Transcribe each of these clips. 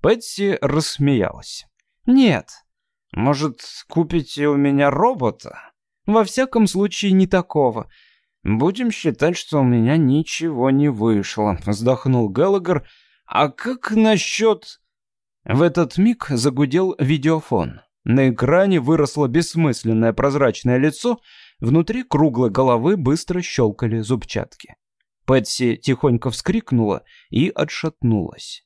Пэтси рассмеялась. «Нет. Может, купите у меня робота? Во всяком случае, не такого. Будем считать, что у меня ничего не вышло», — вздохнул Геллагер. «А как насчет...» В этот миг загудел видеофон. На экране выросло бессмысленное прозрачное лицо, внутри круглой головы быстро щелкали зубчатки. Пэтси тихонько вскрикнула и отшатнулась.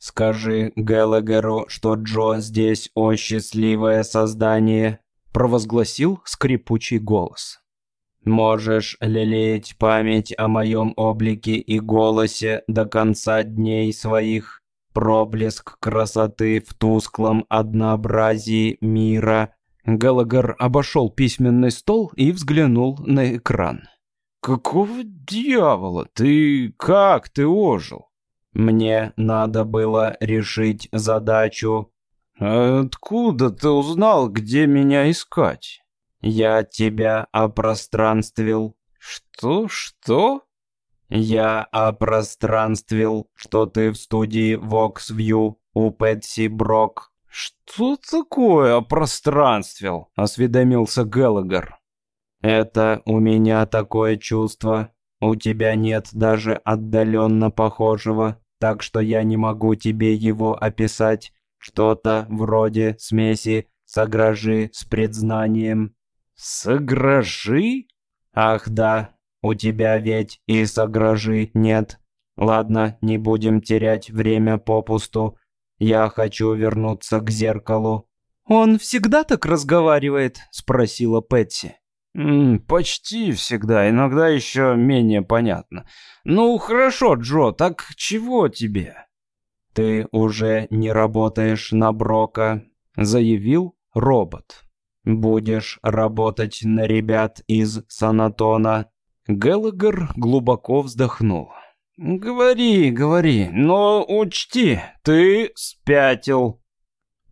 «Скажи Геллагеру, что Джо здесь о счастливое создание», — провозгласил скрипучий голос. «Можешь лелеять память о моем облике и голосе до конца дней своих, проблеск красоты в тусклом однообразии мира». Геллагер обошел письменный стол и взглянул на экран. «Какого дьявола? Ты как ты ожил?» Мне надо было решить задачу. Откуда ты узнал, где меня искать? Я тебя опространствил. Что? Что? Я опространствил, что ты в студии Voxview у Пэтси Брок. Что такое опространствил? Осведомился Геллагер. Это у меня такое чувство. У тебя нет даже отдаленно похожего, так что я не могу тебе его описать. Что-то вроде смеси сагражи с предзнанием». «Сагражи?» «Ах да, у тебя ведь и сагражи нет. Ладно, не будем терять время попусту. Я хочу вернуться к зеркалу». «Он всегда так разговаривает?» – спросила Пэтси. «Почти всегда, иногда еще менее понятно. Ну, хорошо, Джо, так чего тебе?» «Ты уже не работаешь на Брока», — заявил робот. «Будешь работать на ребят из Санатона». Геллагер глубоко вздохнул. «Говори, говори, но учти, ты спятил».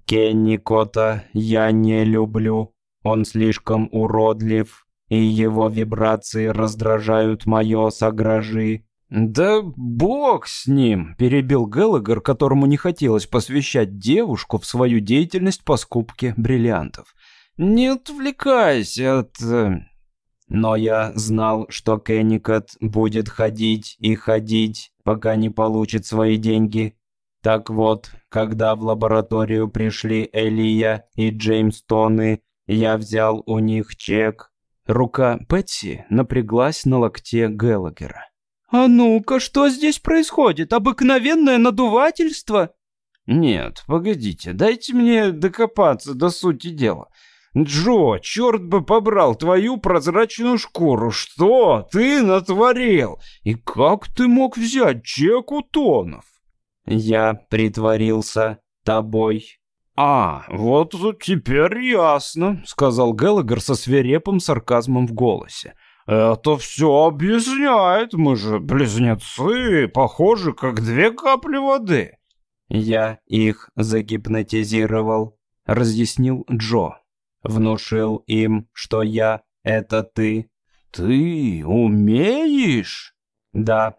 «Кенникота я не люблю», он слишком уродлив, и его вибрации раздражают мое согражи. «Да бог с ним!» – перебил Геллагер, которому не хотелось посвящать девушку в свою деятельность по скупке бриллиантов. «Не отвлекайся от...» э, Но я знал, что Кенникот будет ходить и ходить, пока не получит свои деньги. Так вот, когда в лабораторию пришли Элия и Джеймс Тоны, я взял у них чек. Рука Пэтси напряглась на локте Геллагера. «А ну-ка, что здесь происходит? Обыкновенное надувательство?» «Нет, погодите, дайте мне докопаться до сути дела. Джо, черт бы побрал твою прозрачную шкуру. Что ты натворил? И как ты мог взять чек у Тонов?» «Я притворился тобой «А, вот теперь ясно», — сказал Геллагер со свирепым сарказмом в голосе. «Это все объясняет, мы же близнецы, похожи как две капли воды». «Я их загипнотизировал», — разъяснил Джо. «Внушил им, что я — это ты». «Ты умеешь?» «Да».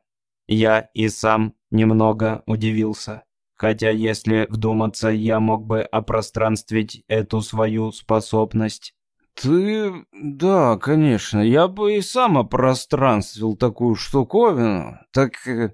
Я и сам немного удивился. Хотя, если вдуматься, я мог бы опространствить эту свою способность. Ты... да, конечно, я бы и сам опространствил такую штуковину. Так э,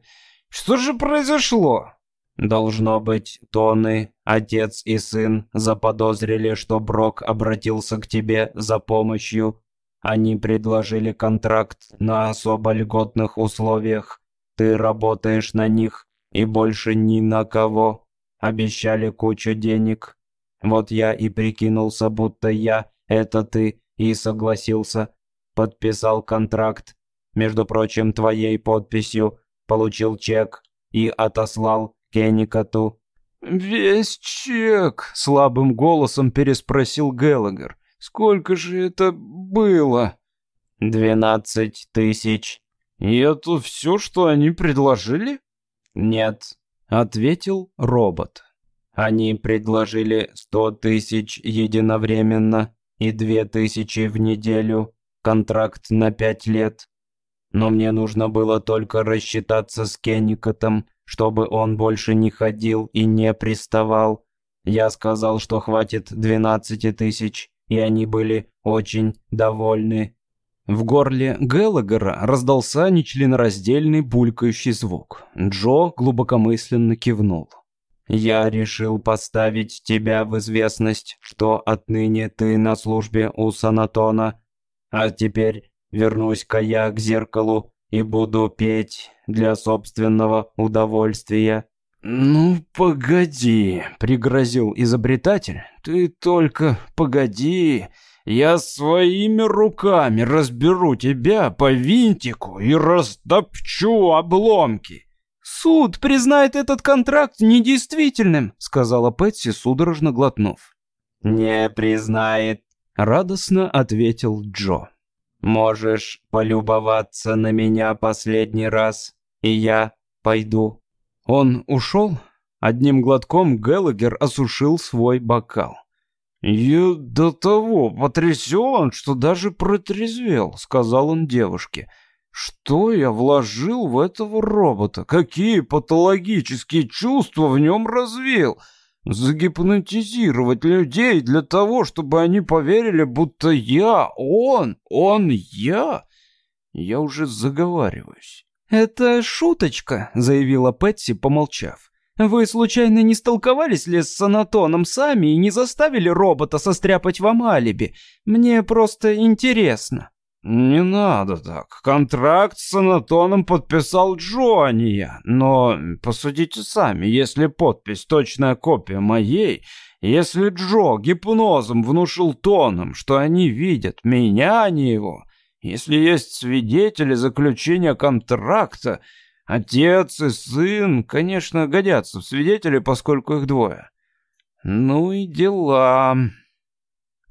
что же произошло? Должно быть, Тоны, отец и сын, заподозрили, что Брок обратился к тебе за помощью. Они предложили контракт на особо льготных условиях. Ты работаешь на них и больше ни на кого. Обещали кучу денег. Вот я и прикинулся, будто я — это ты, и согласился. Подписал контракт, между прочим, твоей подписью, получил чек и отослал Кенникоту. «Весь чек?» — слабым голосом переспросил Геллагер. «Сколько же это было?» «Двенадцать тысяч». «И это все, что они предложили?» «Нет», — ответил робот. «Они предложили сто тысяч единовременно и две тысячи в неделю, контракт на пять лет. Но мне нужно было только рассчитаться с Кенникотом, чтобы он больше не ходил и не приставал. Я сказал, что хватит 12 тысяч, и они были очень довольны. В горле Геллагера раздался нечленораздельный булькающий звук. Джо глубокомысленно кивнул. «Я решил поставить тебя в известность, что отныне ты на службе у Санатона. А теперь вернусь-ка я к зеркалу и буду петь для собственного удовольствия». «Ну, погоди», — пригрозил изобретатель. «Ты только погоди. Я своими руками разберу тебя по винтику и растопчу обломки». «Суд признает этот контракт недействительным», — сказала Пэтси, судорожно глотнув. «Не признает», — радостно ответил Джо. «Можешь полюбоваться на меня последний раз, и я пойду». Он ушел. Одним глотком Геллагер осушил свой бокал. «Я до того потрясен, что даже протрезвел», — сказал он девушке. «Что я вложил в этого робота? Какие патологические чувства в нем развил? Загипнотизировать людей для того, чтобы они поверили, будто я, он, он, я? Я уже заговариваюсь». «Это шуточка», — заявила Пэтси, помолчав. «Вы случайно не столковались ли с Санатоном сами и не заставили робота состряпать вам алиби? Мне просто интересно». «Не надо так. Контракт с Санатоном подписал Джо, а не я. Но посудите сами, если подпись точная копия моей, если Джо гипнозом внушил тоном, что они видят меня, а не его, если есть свидетели заключения контракта, отец и сын, конечно, годятся в свидетели, поскольку их двое. Ну и дела.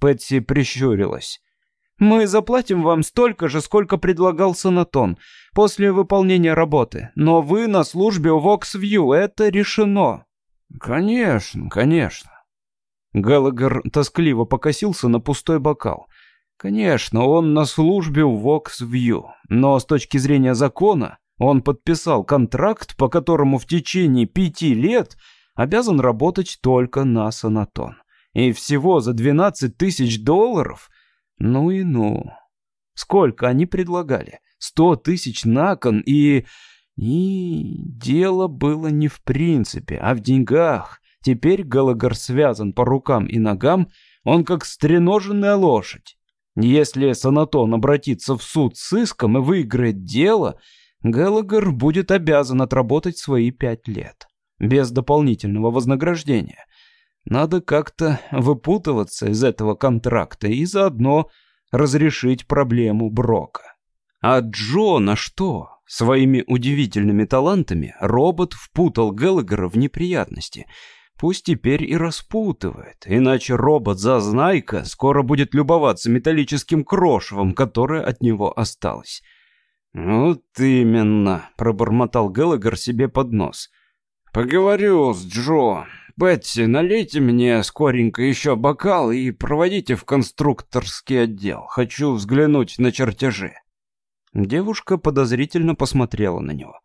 Пэтси прищурилась. Мы заплатим вам столько же, сколько предлагал Санатон после выполнения работы. Но вы на службе у Воксвью, это решено. Конечно, конечно. Галагер тоскливо покосился на пустой бокал. Конечно, он на службе в Воксвью, но с точки зрения закона он подписал контракт, по которому в течение пяти лет обязан работать только на Санатон. И всего за 12 тысяч долларов? Ну и ну. Сколько они предлагали? Сто тысяч на кон и... И дело было не в принципе, а в деньгах. Теперь Галагар связан по рукам и ногам, он как стреноженная лошадь. Если Санатон обратится в суд с иском и выиграет дело, Геллагер будет обязан отработать свои пять лет. Без дополнительного вознаграждения. Надо как-то выпутываться из этого контракта и заодно разрешить проблему Брока. А Джо на что? Своими удивительными талантами робот впутал Геллагера в неприятности – Пусть теперь и распутывает, иначе робот-зазнайка скоро будет любоваться металлическим крошевом, которое от него осталось. «Вот именно», — пробормотал Геллагер себе под нос. «Поговорю с Джо. Бетси, налейте мне скоренько еще бокал и проводите в конструкторский отдел. Хочу взглянуть на чертежи». Девушка подозрительно посмотрела на него.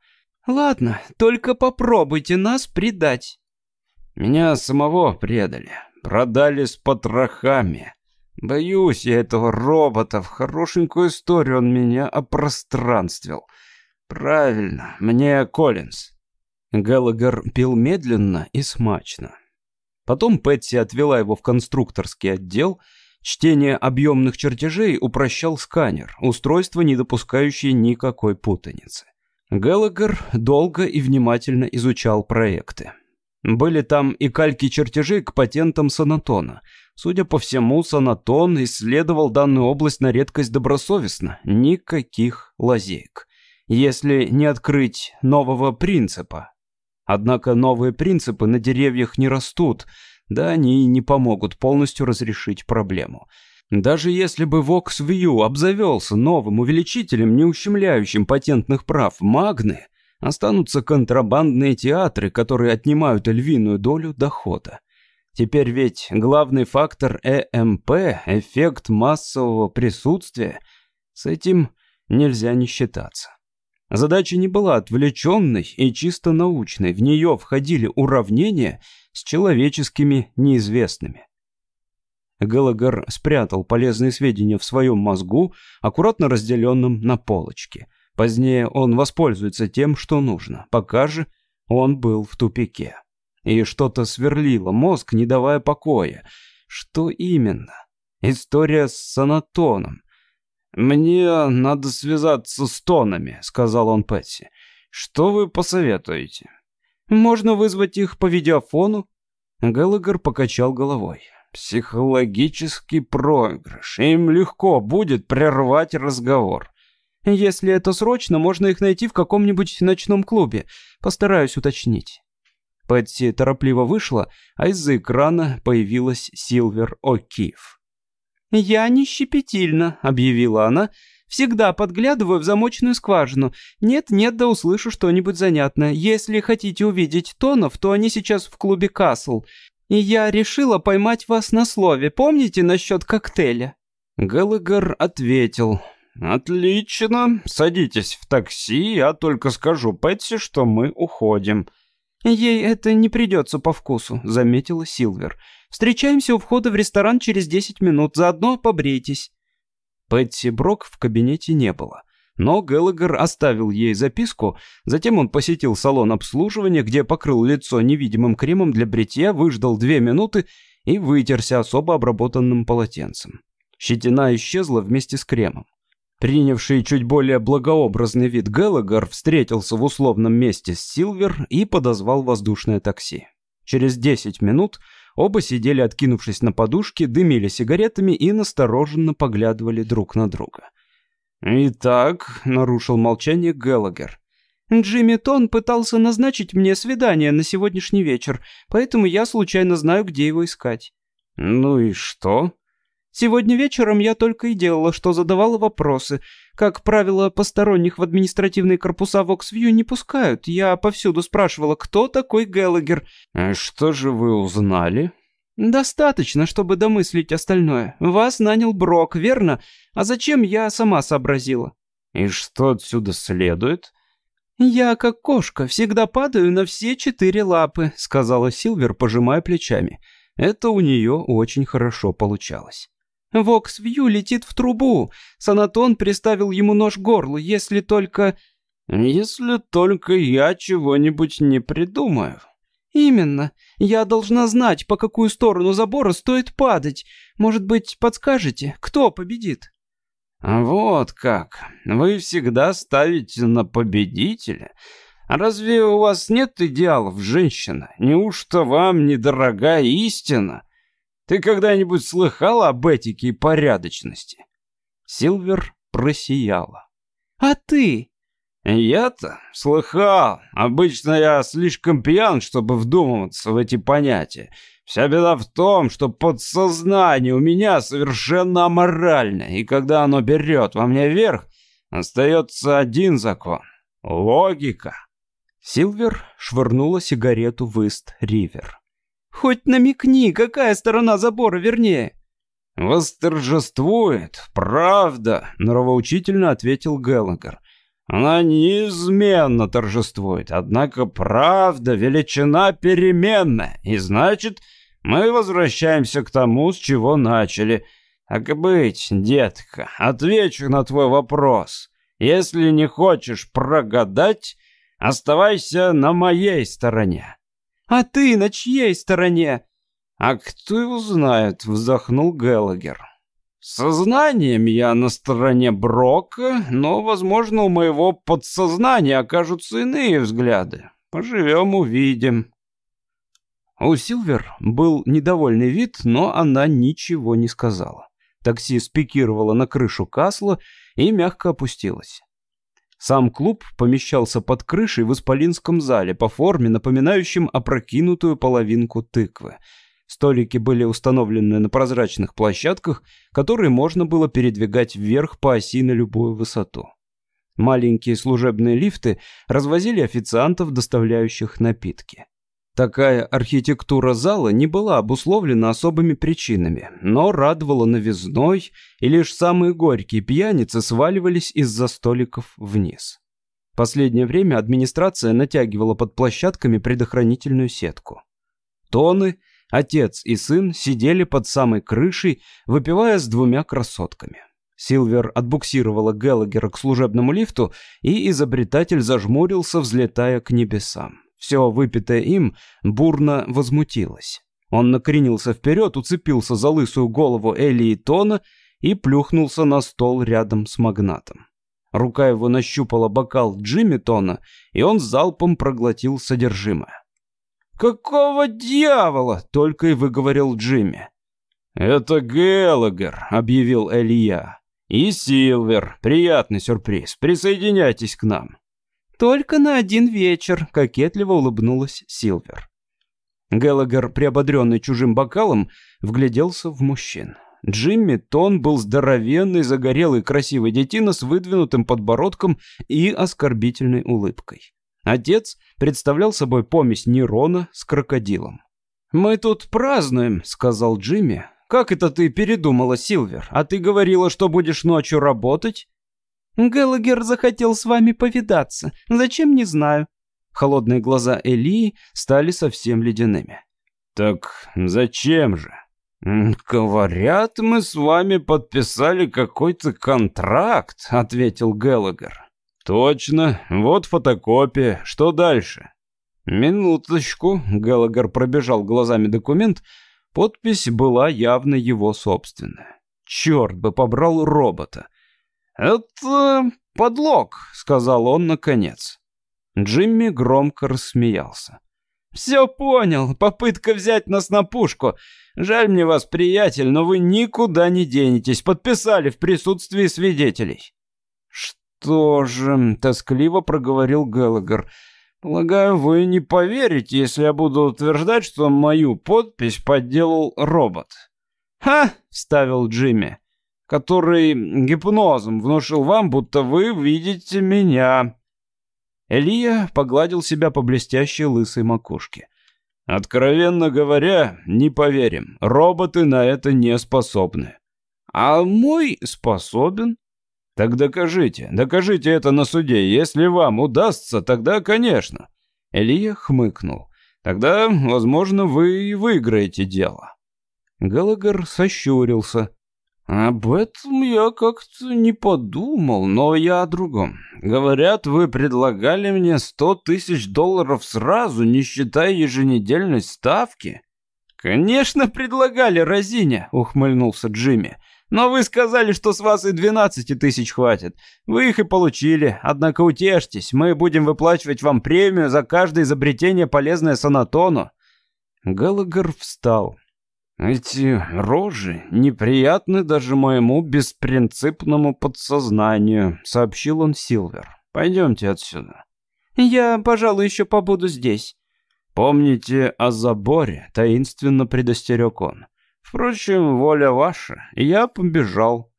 «Ладно, только попробуйте нас предать». Меня самого предали, продали с потрохами. Боюсь я этого робота, в хорошенькую историю он меня опространствил. Правильно, мне Коллинз. Галагер пил медленно и смачно. Потом Пэтси отвела его в конструкторский отдел. Чтение объемных чертежей упрощал сканер, устройство, не допускающее никакой путаницы. Галагер долго и внимательно изучал проекты. Были там и кальки чертежей к патентам Санатона. Судя по всему, Санатон исследовал данную область на редкость добросовестно. Никаких лазеек. Если не открыть нового принципа. Однако новые принципы на деревьях не растут, да они и не помогут полностью разрешить проблему. Даже если бы VoxView обзавелся новым увеличителем, не ущемляющим патентных прав Магны, Останутся контрабандные театры, которые отнимают львиную долю дохода. Теперь ведь главный фактор ЭМП, эффект массового присутствия, с этим нельзя не считаться. Задача не была отвлеченной и чисто научной, в нее входили уравнения с человеческими неизвестными. Галагар спрятал полезные сведения в своем мозгу, аккуратно разделенном на полочки. Позднее он воспользуется тем, что нужно. Пока же он был в тупике. И что-то сверлило мозг, не давая покоя. Что именно? История с санатоном. «Мне надо связаться с тонами», — сказал он Пэтси. «Что вы посоветуете?» «Можно вызвать их по видеофону?» Галагар покачал головой. «Психологический проигрыш. Им легко будет прервать разговор». «Если это срочно, можно их найти в каком-нибудь ночном клубе. Постараюсь уточнить». Пэтси торопливо вышла, а из-за экрана появилась Силвер О'Кив. «Я не щепетильна», — объявила она. «Всегда подглядываю в замочную скважину. Нет-нет, да услышу что-нибудь занятное. Если хотите увидеть тонов, то они сейчас в клубе «Касл». И я решила поймать вас на слове. Помните насчет коктейля?» Галагар ответил. «Отлично. Садитесь в такси, я только скажу Пэтси, что мы уходим». «Ей это не придется по вкусу», — заметила Силвер. «Встречаемся у входа в ресторан через десять минут, заодно побрейтесь». Пэтси Брок в кабинете не было. Но Геллагер оставил ей записку, затем он посетил салон обслуживания, где покрыл лицо невидимым кремом для бритья, выждал две минуты и вытерся особо обработанным полотенцем. Щетина исчезла вместе с кремом. Принявший чуть более благообразный вид Геллагер встретился в условном месте с Силвер и подозвал воздушное такси. Через 10 минут оба сидели, откинувшись на подушке, дымили сигаретами и настороженно поглядывали друг на друга. «Итак», — нарушил молчание Геллагер, «Джимми Тон пытался назначить мне свидание на сегодняшний вечер, поэтому я случайно знаю, где его искать». «Ну и что?» Сегодня вечером я только и делала, что задавала вопросы. Как правило, посторонних в административные корпуса Воксвью не пускают. Я повсюду спрашивала, кто такой Геллагер. А что же вы узнали? Достаточно, чтобы домыслить остальное. Вас нанял Брок, верно? А зачем, я сама сообразила. И что отсюда следует? «Я, как кошка, всегда падаю на все четыре лапы», — сказала Силвер, пожимая плечами. Это у нее очень хорошо получалось. Воксвью летит в трубу. Санатон приставил ему нож к горлу, если только... Если только я чего-нибудь не придумаю. Именно. Я должна знать, по какую сторону забора стоит падать. Может быть, подскажете, кто победит? Вот как. Вы всегда ставите на победителя. Разве у вас нет идеалов, женщина? Неужто вам недорога истина? Ты когда-нибудь слыхала об этике и порядочности?» Силвер просияла. «А ты?» «Я-то слыхал. Обычно я слишком пьян, чтобы вдумываться в эти понятия. Вся беда в том, что подсознание у меня совершенно аморальное, и когда оно берет во мне верх, остается один закон — логика». Силвер швырнула сигарету в Ист-Ривер. Хоть намекни, какая сторона забора вернее. «Восторжествует, правда», — нравоучительно ответил Геллагер. «Она неизменно торжествует, однако правда — величина переменная, и значит, мы возвращаемся к тому, с чего начали. Так быть, детка, отвечу на твой вопрос. Если не хочешь прогадать, оставайся на моей стороне». А ты на чьей стороне? А кто его знает, вздохнул Геллагер. Сознанием я на стороне Брока, но, возможно, у моего подсознания окажутся иные взгляды. Поживем, увидим. У Силвер был недовольный вид, но она ничего не сказала. Такси спикировало на крышу Касла и мягко опустилось. Сам клуб помещался под крышей в Исполинском зале по форме, напоминающем опрокинутую половинку тыквы. Столики были установлены на прозрачных площадках, которые можно было передвигать вверх по оси на любую высоту. Маленькие служебные лифты развозили официантов, доставляющих напитки. Такая архитектура зала не была обусловлена особыми причинами, но радовала новизной, и лишь самые горькие пьяницы сваливались из-за столиков вниз. Последнее время администрация натягивала под площадками предохранительную сетку. Тоны, отец и сын сидели под самой крышей, выпивая с двумя красотками. Силвер отбуксировала Геллагера к служебному лифту, и изобретатель зажмурился, взлетая к небесам. Все выпитое им бурно возмутилось. Он накренился вперед, уцепился за лысую голову Элли и Тона и плюхнулся на стол рядом с магнатом. Рука его нащупала бокал Джимми Тона, и он залпом проглотил содержимое. «Какого дьявола?» — только и выговорил Джимми. «Это Геллагер», — объявил Элия. «И Силвер. Приятный сюрприз. Присоединяйтесь к нам». «Только на один вечер», — кокетливо улыбнулась Силвер. Геллагер, приободренный чужим бокалом, вгляделся в мужчин. Джимми Тон был здоровенный, загорелый, красивый детина с выдвинутым подбородком и оскорбительной улыбкой. Отец представлял собой помесь Нерона с крокодилом. «Мы тут празднуем», — сказал Джимми. «Как это ты передумала, Силвер? А ты говорила, что будешь ночью работать?» «Геллагер захотел с вами повидаться. Зачем, не знаю». Холодные глаза Элии стали совсем ледяными. «Так зачем же?» «Говорят, мы с вами подписали какой-то контракт», — ответил Геллагер. «Точно, вот фотокопия. Что дальше?» «Минуточку», — Геллагер пробежал глазами документ. Подпись была явно его собственная. «Черт бы побрал робота!» «Это подлог», — сказал он наконец. Джимми громко рассмеялся. «Все понял. Попытка взять нас на пушку. Жаль мне вас, приятель, но вы никуда не денетесь. Подписали в присутствии свидетелей». «Что же?» — тоскливо проговорил Геллагер. «Полагаю, вы не поверите, если я буду утверждать, что мою подпись подделал робот». «Ха!» — вставил Джимми. «Который гипнозом внушил вам, будто вы видите меня». Элия погладил себя по блестящей лысой макушке. «Откровенно говоря, не поверим. Роботы на это не способны». «А мой способен?» «Так докажите, докажите это на суде. Если вам удастся, тогда, конечно». Элия хмыкнул. «Тогда, возможно, вы и выиграете дело». Галагар сощурился. «Об этом я как-то не подумал, но я о другом. Говорят, вы предлагали мне сто тысяч долларов сразу, не считая еженедельной ставки». «Конечно, предлагали, Розиня», — ухмыльнулся Джимми. «Но вы сказали, что с вас и двенадцати тысяч хватит. Вы их и получили. Однако утешьтесь, мы будем выплачивать вам премию за каждое изобретение, полезное Санатону». Галагар встал. Эти рожи неприятны даже моему беспринципному подсознанию, сообщил он Силвер. Пойдемте отсюда. Я, пожалуй, еще побуду здесь. Помните о заборе, таинственно предостерег он. Впрочем, воля ваша, я побежал.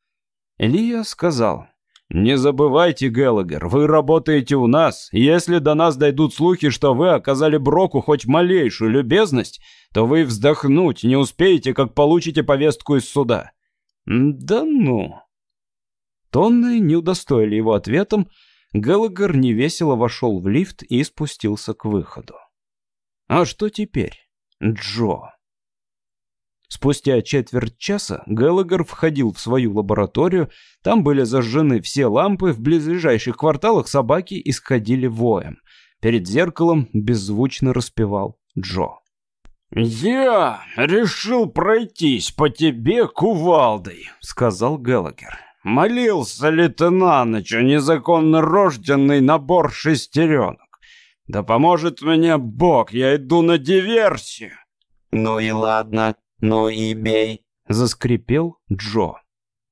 Илья сказал, «Не забывайте, Геллагер, вы работаете у нас. Если до нас дойдут слухи, что вы оказали Броку хоть малейшую любезность, то вы вздохнуть не успеете, как получите повестку из суда». «Да ну». Тонны не удостоили его ответом. Геллагер невесело вошел в лифт и спустился к выходу. «А что теперь, Джо?» Спустя четверть часа Геллагер входил в свою лабораторию. Там были зажжены все лампы, в близлежащих кварталах собаки исходили воем. Перед зеркалом беззвучно распевал Джо. «Я решил пройтись по тебе кувалдой», — сказал Геллагер. «Молился ли ты на ночь о незаконно рожденный набор шестеренок? Да поможет мне Бог, я иду на диверсию». «Ну и ладно», «Ну и бей!» — заскрипел Джо.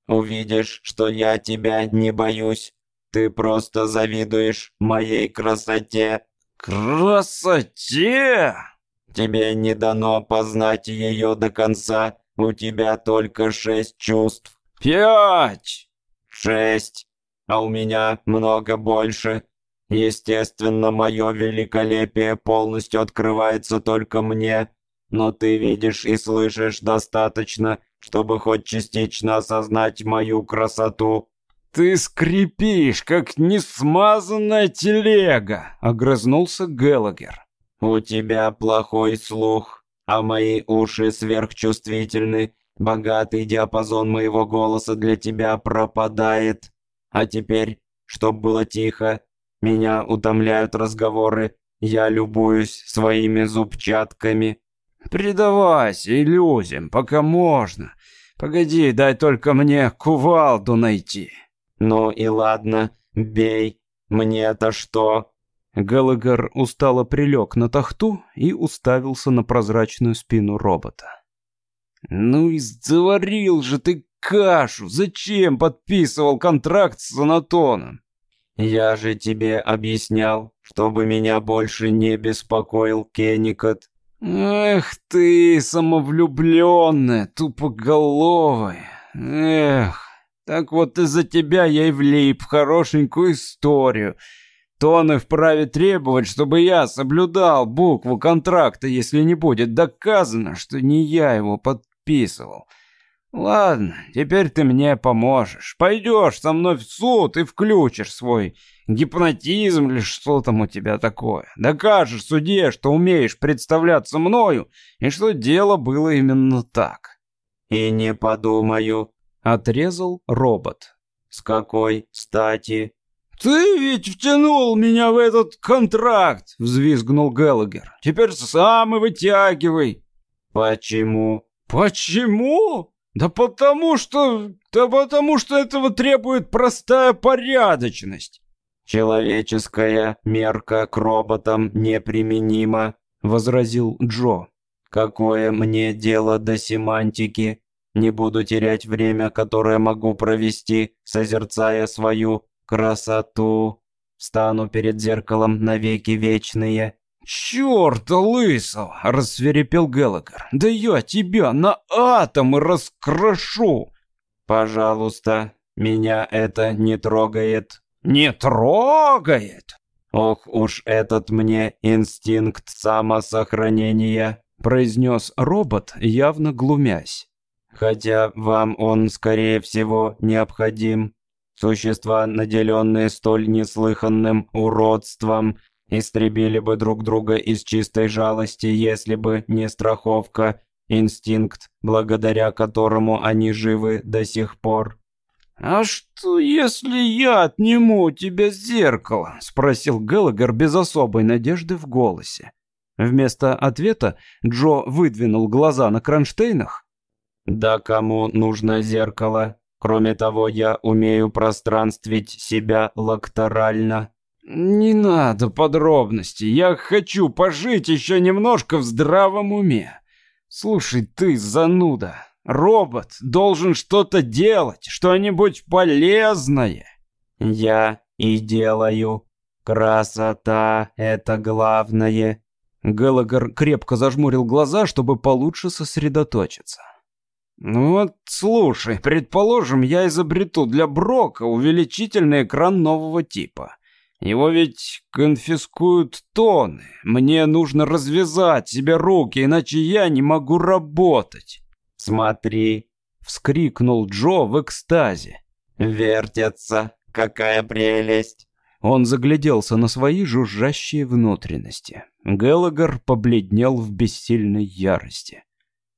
«Увидишь, что я тебя не боюсь. Ты просто завидуешь моей красоте». «Красоте?» «Тебе не дано познать ее до конца. У тебя только шесть чувств». «Пять!» «Шесть. А у меня много больше. Естественно, мое великолепие полностью открывается только мне но ты видишь и слышишь достаточно, чтобы хоть частично осознать мою красоту». ты скрипишь, как несмазанная телега!» — огрызнулся Геллагер. «У тебя плохой слух, а мои уши сверхчувствительны. Богатый диапазон моего голоса для тебя пропадает. А теперь, чтоб было тихо, меня утомляют разговоры. Я любуюсь своими зубчатками». «Предавайся иллюзиям, пока можно. Погоди, дай только мне кувалду найти». «Ну и ладно, бей. Мне-то что?» Галагар устало прилег на тахту и уставился на прозрачную спину робота. «Ну и заварил же ты кашу! Зачем подписывал контракт с Анатоном?» «Я же тебе объяснял, чтобы меня больше не беспокоил Кенникот». «Эх ты, самовлюбленная, тупоголовая! Эх, так вот из-за тебя я и влип в хорошенькую историю. Тоны вправе требовать, чтобы я соблюдал букву контракта, если не будет доказано, что не я его подписывал. Ладно, теперь ты мне поможешь. Пойдешь со мной в суд и включишь свой гипнотизм или что там у тебя такое. Докажешь суде, что умеешь представляться мною и что дело было именно так. И не подумаю, отрезал робот. С какой стати? «Ты ведь втянул меня в этот контракт!» — взвизгнул Геллагер. «Теперь сам и вытягивай!» «Почему?» «Почему?» Да потому что... Да потому что этого требует простая порядочность. Человеческая мерка к роботам неприменима, возразил Джо. Какое мне дело до семантики? Не буду терять время, которое могу провести, созерцая свою красоту. Стану перед зеркалом навеки вечные «Чёрта лысого!» — рассверепел Геллагер. «Да я тебя на атомы раскрошу!» «Пожалуйста, меня это не трогает». «Не трогает?» «Ох уж этот мне инстинкт самосохранения», — произнес робот, явно глумясь. «Хотя вам он, скорее всего, необходим. Существа, наделенные столь неслыханным уродством, истребили бы друг друга из чистой жалости, если бы не страховка, инстинкт, благодаря которому они живы до сих пор. «А что, если я отниму у тебя зеркало?» — спросил Геллагер без особой надежды в голосе. Вместо ответа Джо выдвинул глаза на кронштейнах. «Да кому нужно зеркало? Кроме того, я умею пространствить себя лакторально». «Не надо подробностей. Я хочу пожить еще немножко в здравом уме. Слушай, ты зануда. Робот должен что-то делать, что-нибудь полезное». «Я и делаю. Красота — это главное». Геллагер крепко зажмурил глаза, чтобы получше сосредоточиться. «Ну вот, слушай, предположим, я изобрету для Брока увеличительный экран нового типа». Его ведь конфискуют тоны. Мне нужно развязать себе руки, иначе я не могу работать. Смотри, вскрикнул Джо в экстазе. Вертятся. Какая прелесть. Он загляделся на свои жужжащие внутренности. Геллагер побледнел в бессильной ярости.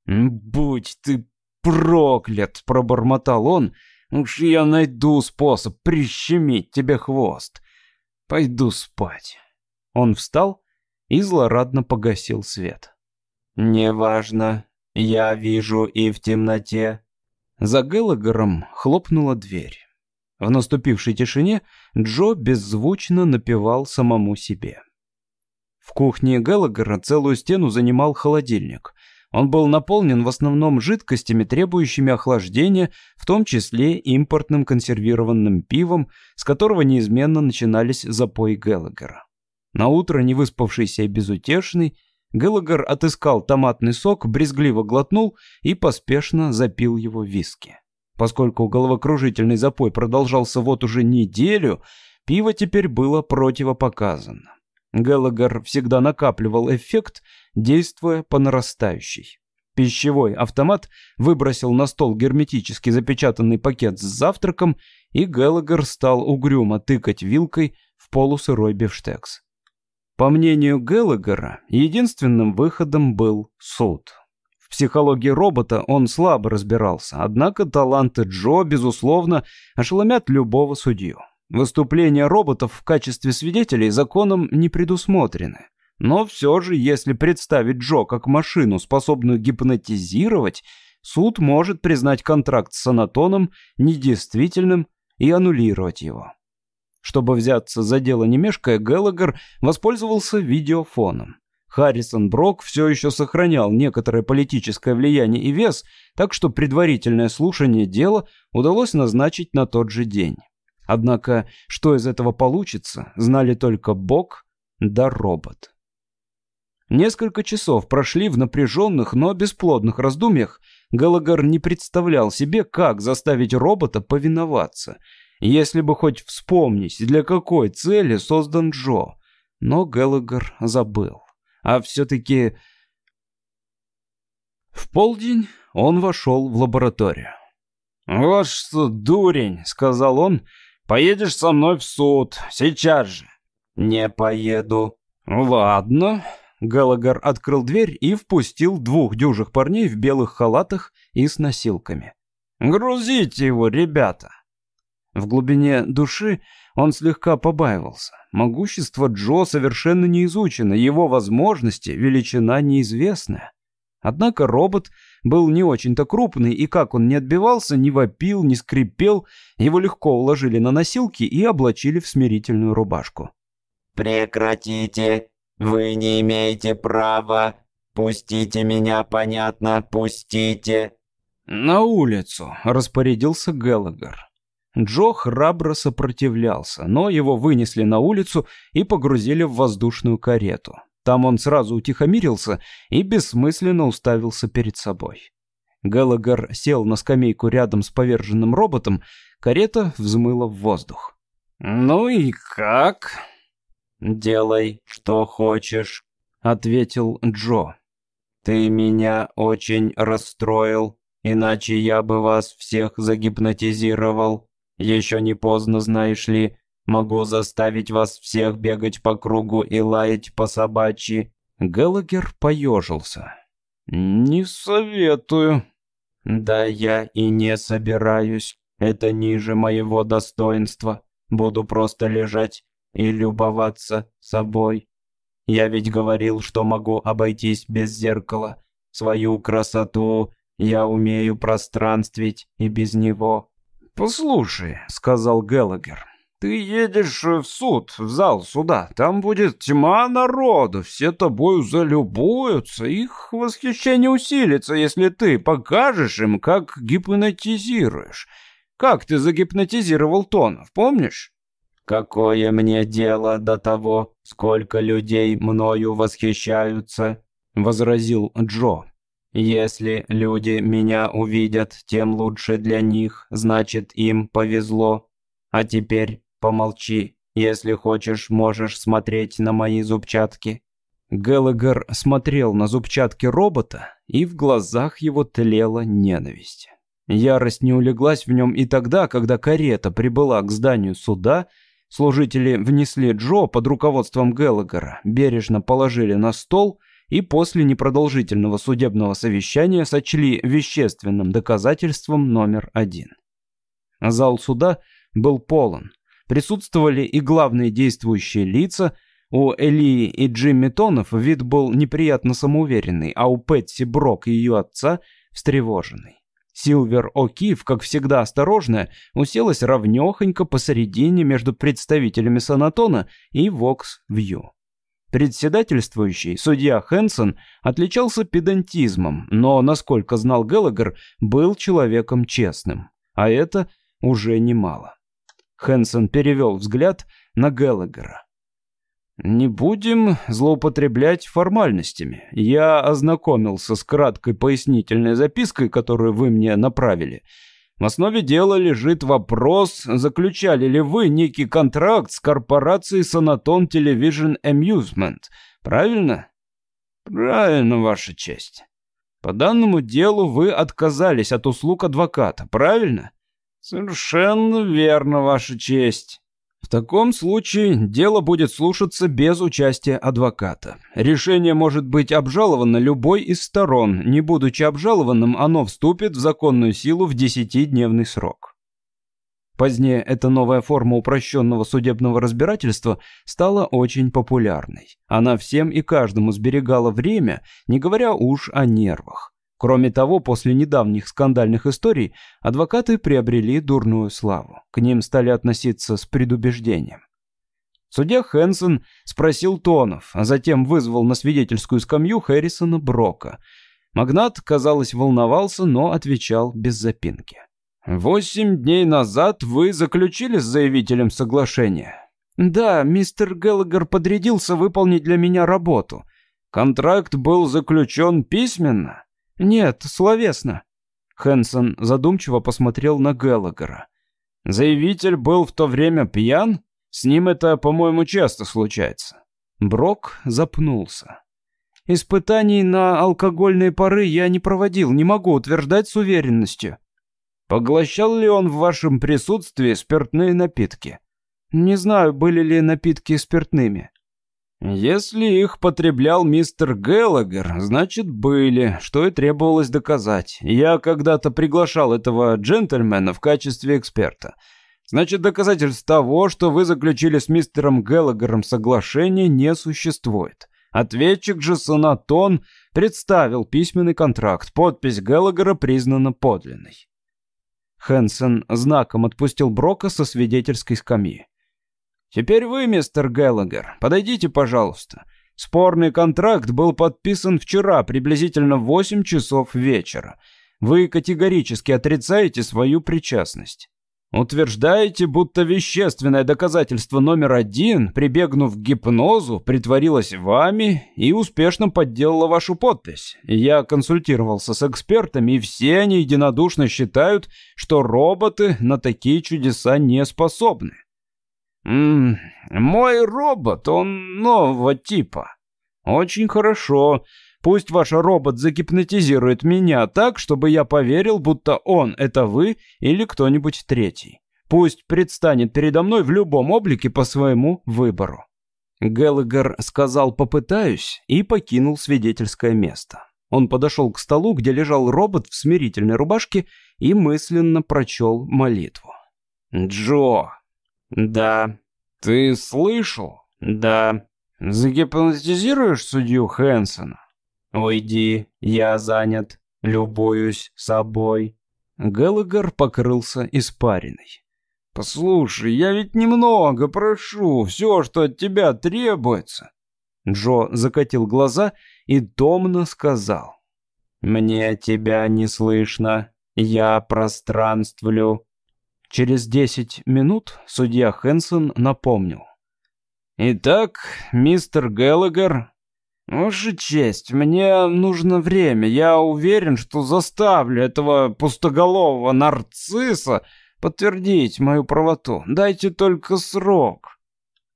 «Будь ты проклят!» — пробормотал он. «Уж я найду способ прищемить тебе хвост. Пойду спать. Он встал и злорадно погасил свет. «Неважно, я вижу и в темноте». За Геллагером хлопнула дверь. В наступившей тишине Джо беззвучно напевал самому себе. В кухне Геллагера целую стену занимал холодильник. Он был наполнен в основном жидкостями, требующими охлаждения, в том числе импортным консервированным пивом, с которого неизменно начинались запои Геллагера. На утро, не выспавшийся и безутешный, Геллагер отыскал томатный сок, брезгливо глотнул и поспешно запил его виски. Поскольку головокружительный запой продолжался вот уже неделю, пиво теперь было противопоказано. Геллагер всегда накапливал эффект, действуя по нарастающей. Пищевой автомат выбросил на стол герметически запечатанный пакет с завтраком и Геллагер стал угрюмо тыкать вилкой в полусырой бифштекс. По мнению Геллагера, единственным выходом был суд. В психологии робота он слабо разбирался, однако таланты Джо, безусловно, ошеломят любого судью. Выступления роботов в качестве свидетелей законом не предусмотрены. Но все же, если представить Джо как машину, способную гипнотизировать, суд может признать контракт с Анатоном недействительным и аннулировать его. Чтобы взяться за дело не мешкая, Геллагер воспользовался видеофоном. Харрисон Брок все еще сохранял некоторое политическое влияние и вес, так что предварительное слушание дела удалось назначить на тот же день. Однако, что из этого получится, знали только Бог да робот. Несколько часов прошли в напряженных, но бесплодных раздумьях. Галагар не представлял себе, как заставить робота повиноваться. Если бы хоть вспомнить, для какой цели создан Джо. Но Галагар забыл. А все-таки... В полдень он вошел в лабораторию. «Вот что, дурень!» — сказал он. «Поедешь со мной в суд. Сейчас же». «Не поеду». «Ладно». Галагар открыл дверь и впустил двух дюжих парней в белых халатах и с носилками. «Грузите его, ребята!» В глубине души он слегка побаивался. Могущество Джо совершенно не изучено, его возможности, величина неизвестная. Однако робот был не очень-то крупный, и как он не отбивался, не вопил, не скрипел, его легко уложили на носилки и облачили в смирительную рубашку. «Прекратите! Вы не имеете права! Пустите меня, понятно, пустите!» «На улицу!» — распорядился Геллагер. Джо храбро сопротивлялся, но его вынесли на улицу и погрузили в воздушную карету. Там он сразу утихомирился и бессмысленно уставился перед собой. Геллагер сел на скамейку рядом с поверженным роботом, карета взмыла в воздух. «Ну и как?» «Делай, что хочешь», — ответил Джо. «Ты меня очень расстроил, иначе я бы вас всех загипнотизировал. Еще не поздно, знаешь ли, Могу заставить вас всех бегать по кругу и лаять по собачьи». Геллагер поежился. «Не советую». «Да я и не собираюсь. Это ниже моего достоинства. Буду просто лежать и любоваться собой. Я ведь говорил, что могу обойтись без зеркала. Свою красоту я умею пространствить и без него». «Послушай», — сказал Геллагер, ты едешь в суд, в зал суда. Там будет тьма народу, все тобою залюбуются. Их восхищение усилится, если ты покажешь им, как гипнотизируешь. Как ты загипнотизировал Тонов, помнишь? Какое мне дело до того, сколько людей мною восхищаются, возразил Джо. Если люди меня увидят, тем лучше для них, значит им повезло. А теперь Помолчи. Если хочешь, можешь смотреть на мои зубчатки». Геллагер смотрел на зубчатки робота, и в глазах его тлела ненависть. Ярость не улеглась в нем и тогда, когда карета прибыла к зданию суда, служители внесли Джо под руководством Геллагера, бережно положили на стол и после непродолжительного судебного совещания сочли вещественным доказательством номер один. Зал суда был полон. Присутствовали и главные действующие лица. У Элии и Джимми Тонов вид был неприятно самоуверенный, а у Пэтси Брок и ее отца встревоженный. Силвер О'Кив, как всегда осторожная, уселась ровнёхонько посередине между представителями Санатона и Вокс Вью. Председательствующий, судья Хэнсон, отличался педантизмом, но, насколько знал Геллагер, был человеком честным. А это уже немало. Хэнсон перевел взгляд на Геллагера. «Не будем злоупотреблять формальностями. Я ознакомился с краткой пояснительной запиской, которую вы мне направили. В основе дела лежит вопрос, заключали ли вы некий контракт с корпорацией Санатон Television Amusement. Правильно?» «Правильно, Ваша честь. По данному делу вы отказались от услуг адвоката, правильно?» Совершенно верно, Ваша честь. В таком случае дело будет слушаться без участия адвоката. Решение может быть обжаловано любой из сторон. Не будучи обжалованным, оно вступит в законную силу в десятидневный срок. Позднее эта новая форма упрощенного судебного разбирательства стала очень популярной. Она всем и каждому сберегала время, не говоря уж о нервах. Кроме того, после недавних скандальных историй адвокаты приобрели дурную славу. К ним стали относиться с предубеждением. Судья Хэнсон спросил тонов, а затем вызвал на свидетельскую скамью Хэррисона Брока. Магнат, казалось, волновался, но отвечал без запинки. «Восемь дней назад вы заключили с заявителем соглашение?» «Да, мистер Геллагер подрядился выполнить для меня работу. Контракт был заключен письменно?» «Нет, словесно». Хэнсон задумчиво посмотрел на Геллагера. «Заявитель был в то время пьян? С ним это, по-моему, часто случается». Брок запнулся. «Испытаний на алкогольные пары я не проводил, не могу утверждать с уверенностью». «Поглощал ли он в вашем присутствии спиртные напитки?» «Не знаю, были ли напитки спиртными». Если их потреблял мистер Геллагер, значит были, что и требовалось доказать. Я когда-то приглашал этого джентльмена в качестве эксперта. Значит, доказательств того, что вы заключили с мистером Геллагером соглашение, не существует. Ответчик же Санатон представил письменный контракт. Подпись Геллагера признана подлинной. Хэнсон знаком отпустил Брока со свидетельской скамьи. «Теперь вы, мистер Геллагер, подойдите, пожалуйста. Спорный контракт был подписан вчера, приблизительно в 8 часов вечера. Вы категорически отрицаете свою причастность. Утверждаете, будто вещественное доказательство номер один, прибегнув к гипнозу, притворилось вами и успешно подделало вашу подпись. Я консультировался с экспертами, и все они единодушно считают, что роботы на такие чудеса не способны. «М -м, мой робот, он нового типа. Очень хорошо. Пусть ваш робот загипнотизирует меня так, чтобы я поверил, будто он — это вы или кто-нибудь третий. Пусть предстанет передо мной в любом облике по своему выбору». Геллагер сказал «попытаюсь» и покинул свидетельское место. Он подошел к столу, где лежал робот в смирительной рубашке и мысленно прочел молитву. «Джо, «Да». «Ты слышал?» «Да». «Загипнотизируешь судью Хэнсона?» «Уйди, я занят, любуюсь собой». Геллагер покрылся испариной. «Послушай, я ведь немного прошу, все, что от тебя требуется». Джо закатил глаза и томно сказал. «Мне тебя не слышно, я пространствлю». Через десять минут судья Хэнсон напомнил. «Итак, мистер Геллагер, ваша честь, мне нужно время. Я уверен, что заставлю этого пустоголового нарцисса подтвердить мою правоту. Дайте только срок».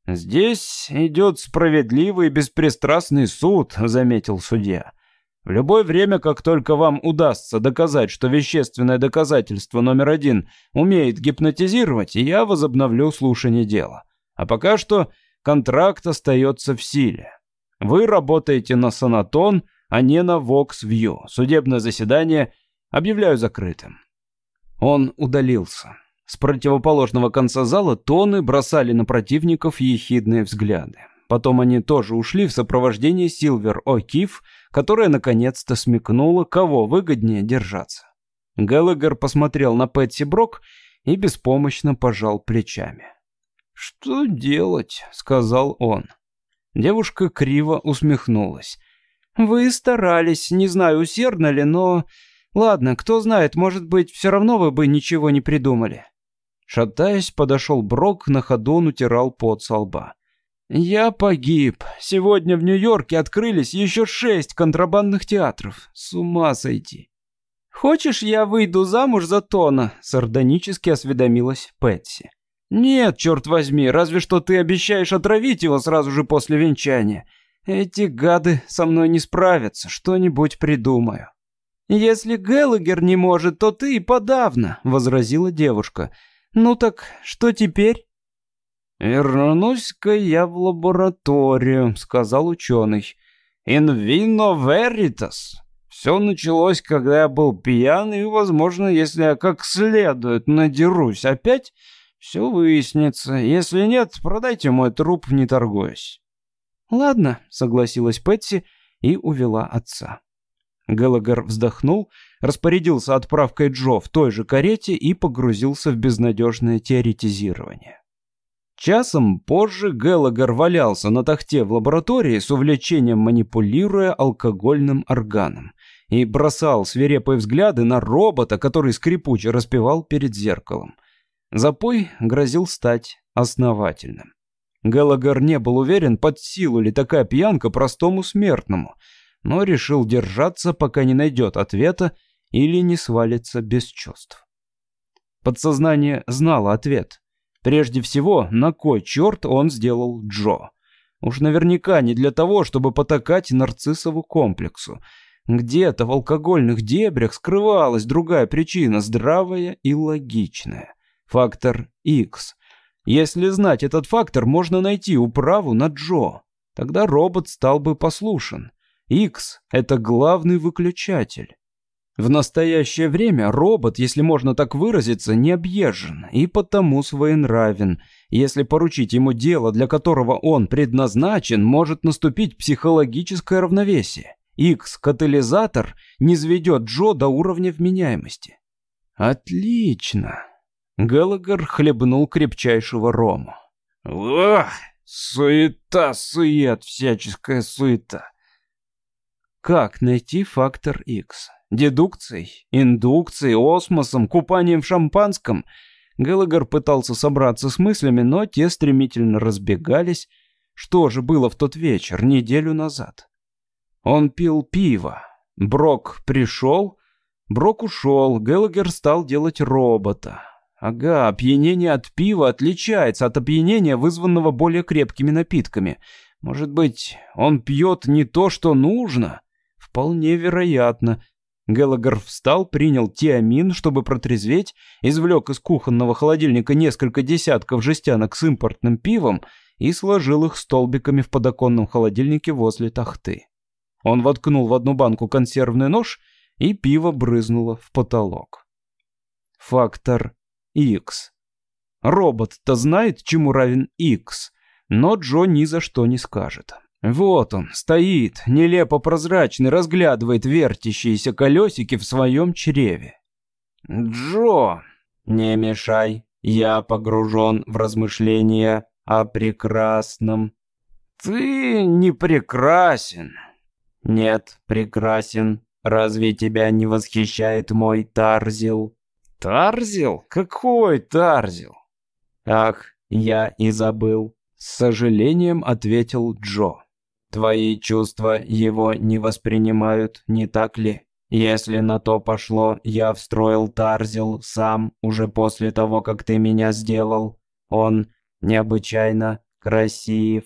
«Здесь идет справедливый и беспристрастный суд», — заметил судья. В любое время, как только вам удастся доказать, что вещественное доказательство номер один умеет гипнотизировать, я возобновлю слушание дела. А пока что контракт остается в силе. Вы работаете на Санатон, а не на Вокс-Вью. Судебное заседание объявляю закрытым. Он удалился. С противоположного конца зала тоны бросали на противников ехидные взгляды. Потом они тоже ушли в сопровождении Силвер О'Кифф, которая наконец-то смекнула, кого выгоднее держаться. Геллагер посмотрел на Пэтси Брок и беспомощно пожал плечами. «Что делать?» — сказал он. Девушка криво усмехнулась. «Вы старались, не знаю, усердно ли, но... Ладно, кто знает, может быть, все равно вы бы ничего не придумали». Шатаясь, подошел Брок, на ходу он утирал пот со лба. «Я погиб. Сегодня в Нью-Йорке открылись еще шесть контрабандных театров. С ума сойти». «Хочешь, я выйду замуж за Тона?» — сардонически осведомилась Пэтси. «Нет, черт возьми, разве что ты обещаешь отравить его сразу же после венчания. Эти гады со мной не справятся, что-нибудь придумаю». «Если Геллагер не может, то ты и подавно», — возразила девушка. «Ну так что теперь?» «Вернусь-ка я в лабораторию», — сказал ученый. «In vino veritas». Все началось, когда я был пьян, и, возможно, если я как следует надерусь опять, все выяснится. Если нет, продайте мой труп, не торгуясь. «Ладно», — согласилась Пэтси и увела отца. Геллагер вздохнул, распорядился отправкой Джо в той же карете и погрузился в безнадежное теоретизирование. Часом позже Геллагер валялся на тахте в лаборатории с увлечением манипулируя алкогольным органом и бросал свирепые взгляды на робота, который скрипуче распевал перед зеркалом. Запой грозил стать основательным. Геллагер не был уверен, под силу ли такая пьянка простому смертному, но решил держаться, пока не найдет ответа или не свалится без чувств. Подсознание знало ответ. Прежде всего, на кой черт он сделал Джо? Уж наверняка не для того, чтобы потакать нарциссову комплексу. Где-то в алкогольных дебрях скрывалась другая причина, здравая и логичная. Фактор X. Если знать этот фактор, можно найти управу на Джо. Тогда робот стал бы послушен. X — это главный выключатель. В настоящее время робот, если можно так выразиться, не объезжен и потому своенравен. Если поручить ему дело, для которого он предназначен, может наступить психологическое равновесие. X-катализатор не сведет Джо до уровня вменяемости. Отлично. Геллагер хлебнул крепчайшего рому. Ох, суета-сует, всяческая суета. Как найти фактор X? Дедукцией, индукцией, осмосом, купанием в шампанском? Геллагер пытался собраться с мыслями, но те стремительно разбегались. Что же было в тот вечер, неделю назад? Он пил пиво. Брок пришел, Брок ушел, Геллагер стал делать робота. Ага, опьянение от пива отличается от опьянения, вызванного более крепкими напитками. Может быть, он пьет не то, что нужно? Вполне вероятно. Геллагер встал, принял тиамин, чтобы протрезветь, извлек из кухонного холодильника несколько десятков жестянок с импортным пивом и сложил их столбиками в подоконном холодильнике возле тахты. Он воткнул в одну банку консервный нож, и пиво брызнуло в потолок. Фактор X. Робот-то знает, чему равен X, но Джо ни за что не скажет. Вот он, стоит, нелепо прозрачный, разглядывает вертящиеся колесики в своем чреве. «Джо!» «Не мешай, я погружен в размышления о прекрасном». «Ты не прекрасен». «Нет, прекрасен. Разве тебя не восхищает мой Тарзил?» «Тарзил? Какой Тарзил?» «Ах, я и забыл», — с сожалением ответил Джо. Твои чувства его не воспринимают, не так ли? Если на то пошло, я встроил Тарзил сам уже после того, как ты меня сделал. Он необычайно красив.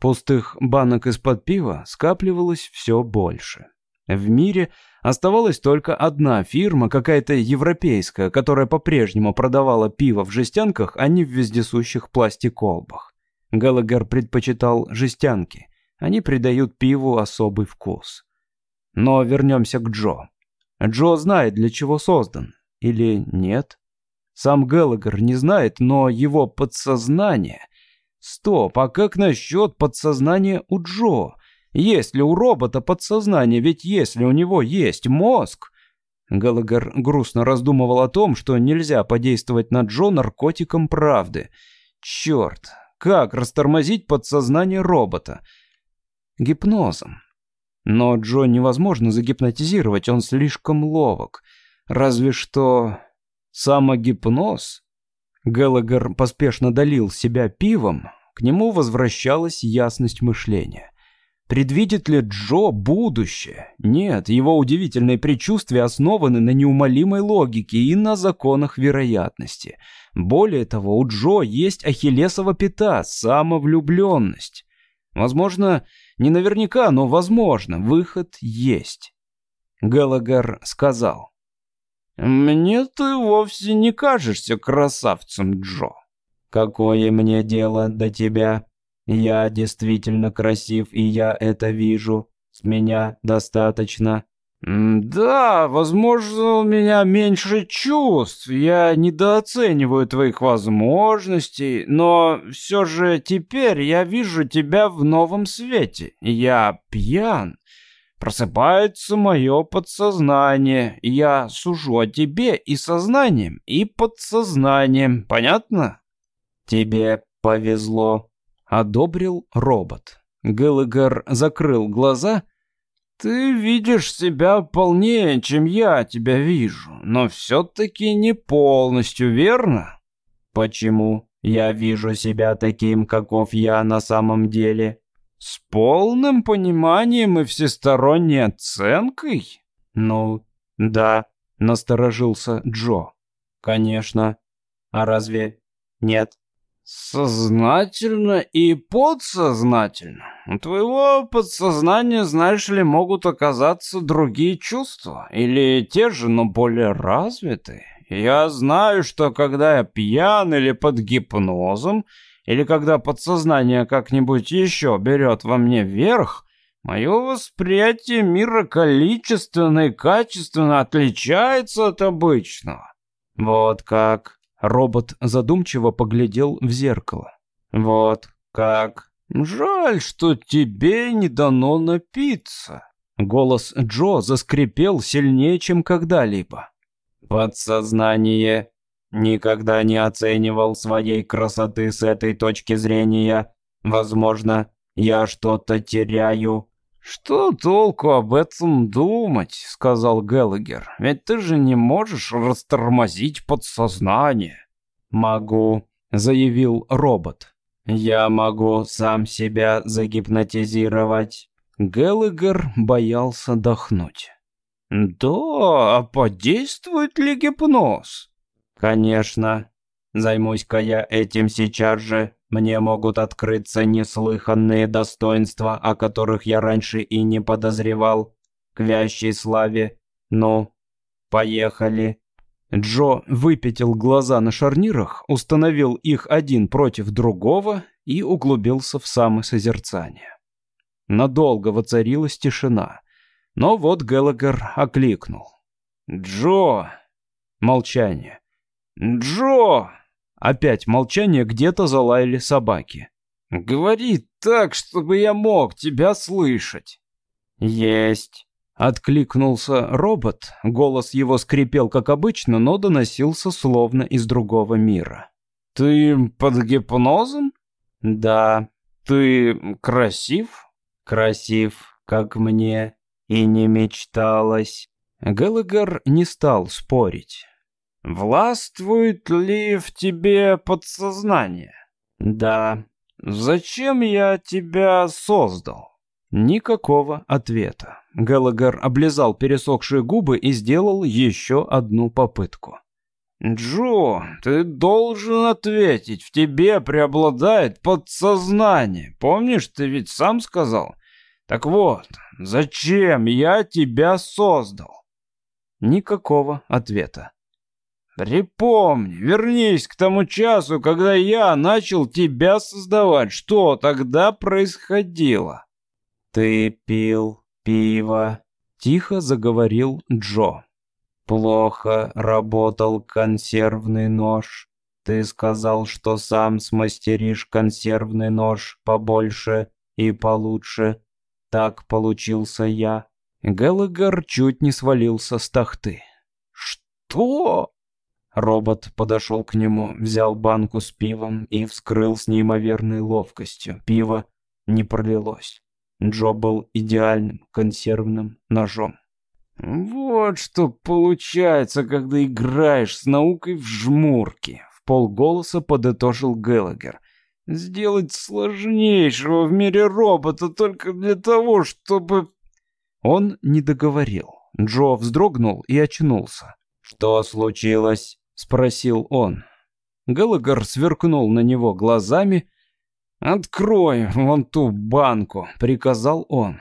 Пустых банок из-под пива скапливалось все больше. В мире оставалась только одна фирма, какая-то европейская, которая по-прежнему продавала пиво в жестянках, а не в вездесущих пластиколбах. Галагер предпочитал жестянки. Они придают пиву особый вкус. Но вернемся к Джо. Джо знает, для чего создан. Или нет? Сам Галагер не знает, но его подсознание... Стоп, а как насчет подсознания у Джо? Есть ли у робота подсознание? Ведь если у него есть мозг... Галагер грустно раздумывал о том, что нельзя подействовать на Джо наркотиком правды. Черт, как растормозить подсознание робота? Гипнозом. Но Джо невозможно загипнотизировать, он слишком ловок. Разве что самогипноз? Геллагер поспешно долил себя пивом, к нему возвращалась ясность мышления. Предвидит ли Джо будущее? Нет, его удивительные предчувствия основаны на неумолимой логике и на законах вероятности. Более того, у Джо есть ахиллесова пята – самовлюбленность. Возможно, Не наверняка, но возможно, выход есть. Галагар сказал. «Мне ты вовсе не кажешься красавцем, Джо». «Какое мне дело до тебя? Я действительно красив, и я это вижу. С меня достаточно». «Да, возможно, у меня меньше чувств, я недооцениваю твоих возможностей, но все же теперь я вижу тебя в новом свете. Я пьян. Просыпается мое подсознание, я сужу о тебе и сознанием, и подсознанием, понятно?» «Тебе повезло», — одобрил робот. Геллагер закрыл глаза — «Ты видишь себя полнее, чем я тебя вижу, но все-таки не полностью, верно?» «Почему я вижу себя таким, каков я на самом деле?» «С полным пониманием и всесторонней оценкой?» «Ну, да», — насторожился Джо. «Конечно. А разве нет?» Сознательно и подсознательно. У твоего подсознания, знаешь ли, могут оказаться другие чувства. Или те же, но более развитые. Я знаю, что когда я пьян или под гипнозом, или когда подсознание как-нибудь еще берет во мне верх, мое восприятие мира количественно и качественно отличается от обычного. Вот как. Робот задумчиво поглядел в зеркало. «Вот как?» «Жаль, что тебе не дано напиться». Голос Джо заскрипел сильнее, чем когда-либо. «Подсознание никогда не оценивал своей красоты с этой точки зрения. Возможно, я что-то теряю». «Что толку об этом думать?» — сказал Геллагер. «Ведь ты же не можешь растормозить подсознание». «Могу», — заявил робот. «Я могу сам себя загипнотизировать». Геллагер боялся дохнуть. «Да, а подействует ли гипноз?» «Конечно. Займусь-ка я этим сейчас же. Мне могут открыться неслыханные достоинства, о которых я раньше и не подозревал. К вящей славе. Ну, поехали». Джо выпятил глаза на шарнирах, установил их один против другого и углубился в самосозерцание. Надолго воцарилась тишина, но вот Геллагер окликнул. «Джо!» Молчание. «Джо!» Опять молчание, где-то залаяли собаки. «Говори так, чтобы я мог тебя слышать». «Есть». Откликнулся робот, голос его скрипел, как обычно, но доносился словно из другого мира. «Ты под гипнозом?» «Да». «Ты красив?» «Красив, как мне и не мечталось». Геллагер не стал спорить. Властвует ли в тебе подсознание? Да. Зачем я тебя создал? Никакого ответа. Геллагер облизал пересохшие губы и сделал еще одну попытку. «Джо, ты должен ответить, в тебе преобладает подсознание. Помнишь, ты ведь сам сказал? Так вот, зачем я тебя создал?» Никакого ответа. Припомни, вернись к тому часу, когда я начал тебя создавать. Что тогда происходило? Ты пил пиво, тихо заговорил Джо. Плохо работал консервный нож. Ты сказал, что сам смастеришь консервный нож побольше и получше. Так получился я. Геллагер чуть не свалился с тахты. Что? Робот подошел к нему, взял банку с пивом и вскрыл с неимоверной ловкостью. Пиво не пролилось. Джо был идеальным консервным ножом. «Вот что получается, когда играешь с наукой в жмурки», — в полголоса подытожил Геллагер. «Сделать сложнейшего в мире робота только для того, чтобы...» Он не договорил. Джо вздрогнул и очнулся. «Что случилось?» — спросил он. Геллагер сверкнул на него глазами. «Открой вон ту банку», — приказал он.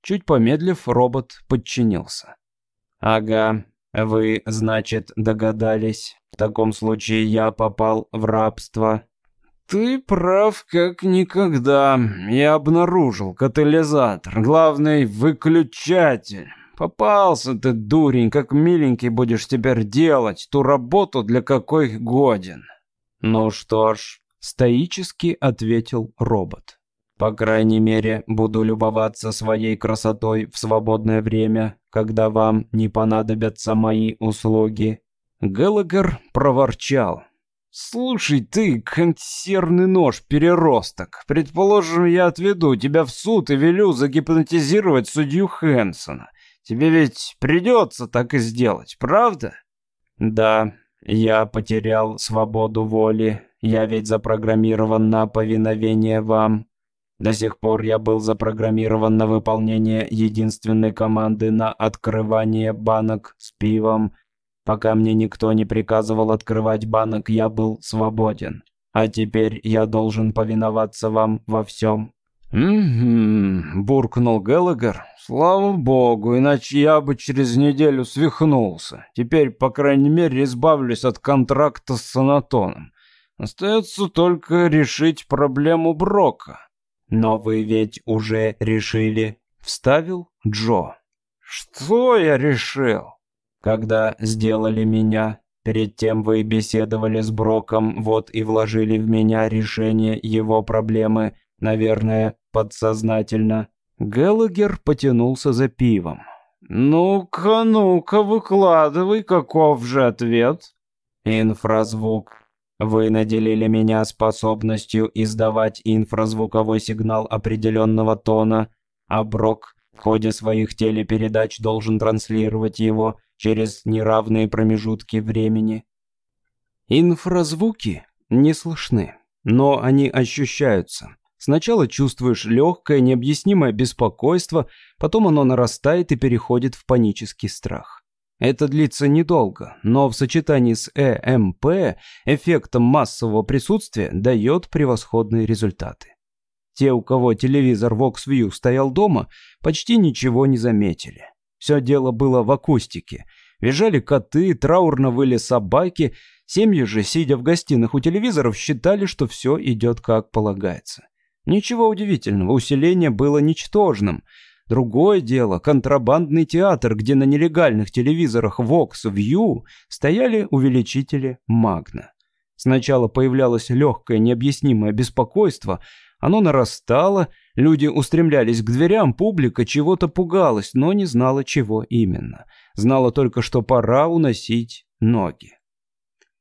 Чуть помедлив, робот подчинился. «Ага, вы, значит, догадались. В таком случае я попал в рабство». «Ты прав как никогда. Я обнаружил катализатор, главный выключатель. Попался ты, дурень, как миленький будешь теперь делать ту работу, для какой годен». «Ну что ж», — стоически ответил робот. «По крайней мере, буду любоваться своей красотой в свободное время, когда вам не понадобятся мои услуги». Геллагер проворчал. «Слушай ты, консервный нож-переросток, предположим, я отведу тебя в суд и велю загипнотизировать судью Хэнсона. Тебе ведь придется так и сделать, правда?» «Да, я потерял свободу воли. Я ведь запрограммирован на повиновение вам. До сих пор я был запрограммирован на выполнение единственной команды на открывание банок с пивом Пока мне никто не приказывал открывать банок, я был свободен. А теперь я должен повиноваться вам во всем». «Угу», — буркнул Геллагер. «Слава богу, иначе я бы через неделю свихнулся. Теперь, по крайней мере, избавлюсь от контракта с Санатоном. Остается только решить проблему Брока». «Но вы ведь уже решили», — вставил Джо. «Что я решил?» Когда сделали меня, перед тем вы беседовали с Броком, вот и вложили в меня решение его проблемы, наверное, подсознательно». Геллагер потянулся за пивом. «Ну-ка, ну-ка, выкладывай, каков же ответ?» «Инфразвук. Вы наделили меня способностью издавать инфразвуковой сигнал определенного тона, а Брок в ходе своих телепередач должен транслировать его через неравные промежутки времени. Инфразвуки не слышны, но они ощущаются. Сначала чувствуешь легкое, необъяснимое беспокойство, потом оно нарастает и переходит в панический страх. Это длится недолго, но в сочетании с ЭМП, эффектом массового присутствия, дает превосходные результаты. Те, у кого телевизор VoxView стоял дома, почти ничего не заметили. Все дело было в акустике. Визжали коты, траурно выли собаки. Семьи же, сидя в гостиных у телевизоров, считали, что все идет как полагается. Ничего удивительного, усиление было ничтожным. Другое дело, контрабандный театр, где на нелегальных телевизорах VoxView стояли увеличители Магна. Сначала появлялось легкое необъяснимое беспокойство, оно нарастало, люди устремлялись к дверям, публика чего-то пугалась, но не знала, чего именно. Знала только, что пора уносить ноги.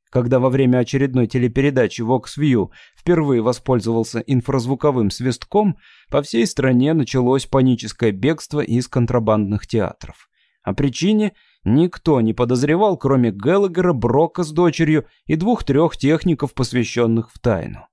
Когда во время очередной телепередачи VoxView впервые воспользовался инфразвуковым свистком, по всей стране началось паническое бегство из контрабандных театров. О причине никто не подозревал, кроме Геллагера, Брока с дочерью и двух-трех техников, посвященных в тайну.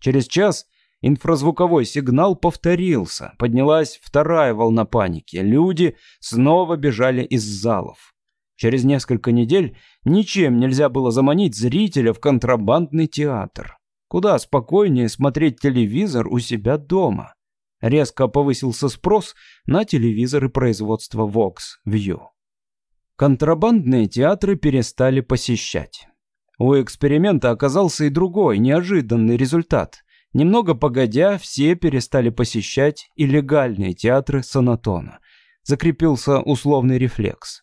Через час Инфразвуковой сигнал повторился. Поднялась вторая волна паники. Люди снова бежали из залов. Через несколько недель ничем нельзя было заманить зрителя в контрабандный театр. Куда спокойнее смотреть телевизор у себя дома. Резко повысился спрос на телевизоры производства Vox View. Контрабандные театры перестали посещать. У эксперимента оказался и другой, неожиданный результат. Немного погодя, все перестали посещать и легальные театры Санатона. Закрепился условный рефлекс.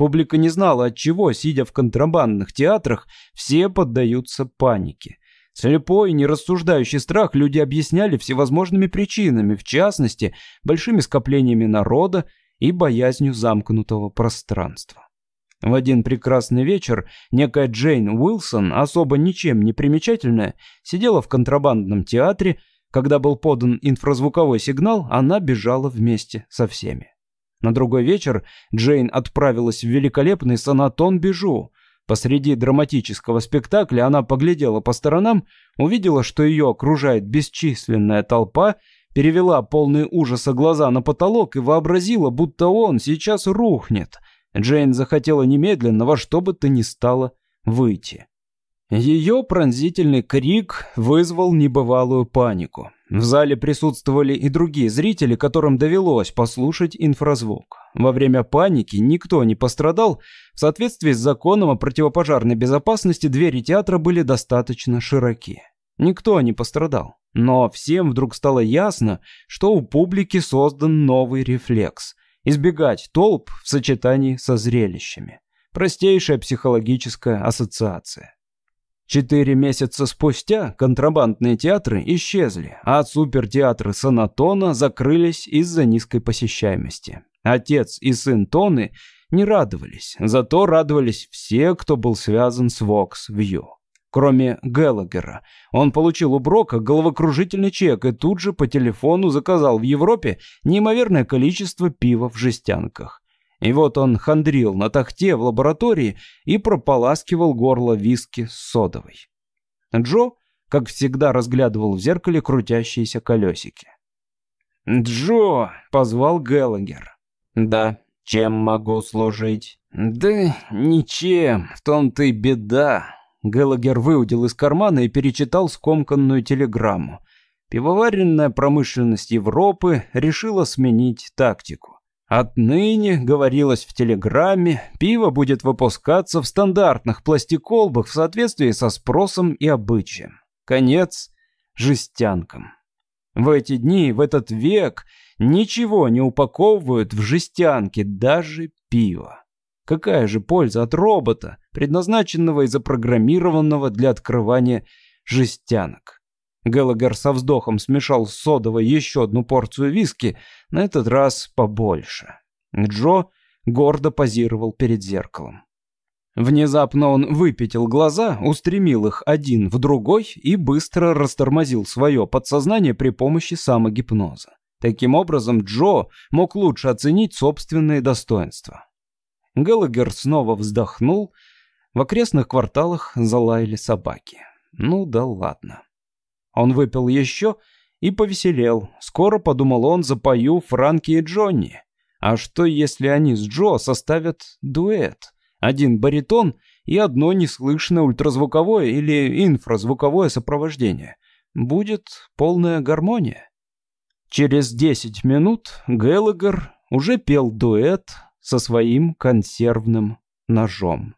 Публика не знала от чего, сидя в контрабандных театрах, все поддаются панике. Слепой, нерассуждающий страх люди объясняли всевозможными причинами, в частности, большими скоплениями народа и боязнью замкнутого пространства. В один прекрасный вечер некая Джейн Уилсон, особо ничем не примечательная, сидела в контрабандном театре. Когда был подан инфразвуковой сигнал, она бежала вместе со всеми. На другой вечер Джейн отправилась в великолепный санатон Бежу. Посреди драматического спектакля она поглядела по сторонам, увидела, что ее окружает бесчисленная толпа, перевела полные ужаса глаза на потолок и вообразила, будто он сейчас рухнет – Джейн захотела немедленно во что бы то ни стало выйти. Ее пронзительный крик вызвал небывалую панику. В зале присутствовали и другие зрители, которым довелось послушать инфразвук. Во время паники никто не пострадал. В соответствии с законом о противопожарной безопасности двери театра были достаточно широки. Никто не пострадал. Но всем вдруг стало ясно, что у публики создан новый рефлекс – избегать толп в сочетании со зрелищами. Простейшая психологическая ассоциация. Четыре месяца спустя контрабандные театры исчезли, а супертеатры Санатона закрылись из-за низкой посещаемости. Отец и сын Тоны не радовались, зато радовались все, кто был связан с Vox View. Кроме Геллагера, он получил у Брока головокружительный чек и тут же по телефону заказал в Европе неимоверное количество пива в жестянках. И вот он хандрил на тахте в лаборатории и прополаскивал горло виски с содовой. Джо, как всегда, разглядывал в зеркале крутящиеся колесики. «Джо!» — позвал Геллагер. «Да, чем могу служить?» «Да ничем, в том-то и беда». Геллагер выудил из кармана и перечитал скомканную телеграмму. Пивоваренная промышленность Европы решила сменить тактику. Отныне, говорилось в телеграмме, пиво будет выпускаться в стандартных пластиколбах в соответствии со спросом и обычаем. Конец жестянкам. В эти дни, в этот век, ничего не упаковывают в жестянки, даже пиво. Какая же польза от робота, предназначенного и запрограммированного для открывания жестянок? Геллагер со вздохом смешал с содовой еще одну порцию виски, на этот раз побольше. Джо гордо позировал перед зеркалом. Внезапно он выпятил глаза, устремил их один в другой и быстро растормозил свое подсознание при помощи самогипноза. Таким образом, Джо мог лучше оценить собственные достоинства. Геллагер снова вздохнул. В окрестных кварталах залаяли собаки. Ну да ладно. Он выпил еще и повеселел. Скоро, подумал он, запою Франки и Джонни. А что, если они с Джо составят дуэт? Один баритон и одно неслышное ультразвуковое или инфразвуковое сопровождение. Будет полная гармония. Через десять минут Геллагер уже пел дуэт со своим консервным ножом.